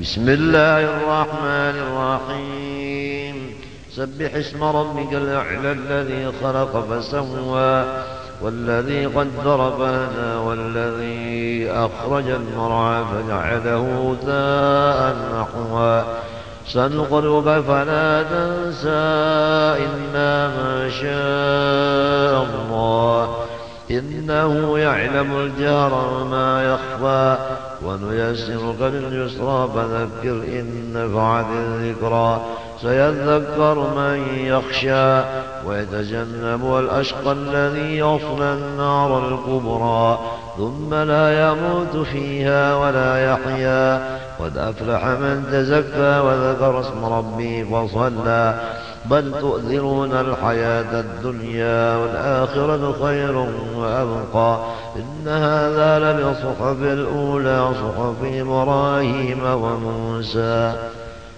بسم الله الرحمن الرحيم. سبح اسم ربك الأعلى الذي خلق فسوى والذي قدر فهدى والذي أخرج المرعى فجعله غثاء نحوا سنقرئك فلا تنسى إلا ما شاء الله. إنه يعلم الجهر وما يخفى ونيسرك لليسرى فذكر إن نفعت الذكرى. سيذكر من يخشى ويتجنب الأشقى الذي يصلى النار الكبرى. ثم لا يموت فيها ولا يحيا. قد أفلح من تزكى وذكر اسم ربه فصلى. بل تؤثرون الحياة الدنيا والآخرة خير وأبقى. إن هذا لبصحف الأولى صحف إبراهيم وموسى.